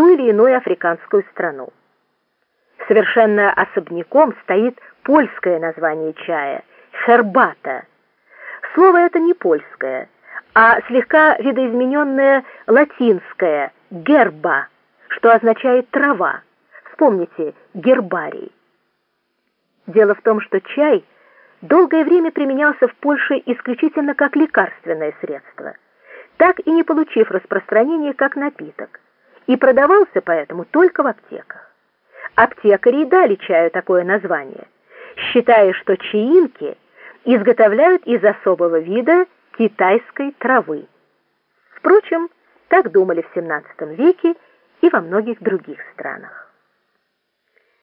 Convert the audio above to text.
ту или иную африканскую страну. Совершенно особняком стоит польское название чая – хербата. Слово это не польское, а слегка видоизмененное латинское «герба», что означает «трава». Вспомните гербарий. Дело в том, что чай долгое время применялся в Польше исключительно как лекарственное средство, так и не получив распространения как напиток, и продавался поэтому только в аптеках. Аптекари дали чаю такое название, считая, что чаинки изготовляют из особого вида китайской травы. Впрочем, так думали в XVII веке и во многих других странах.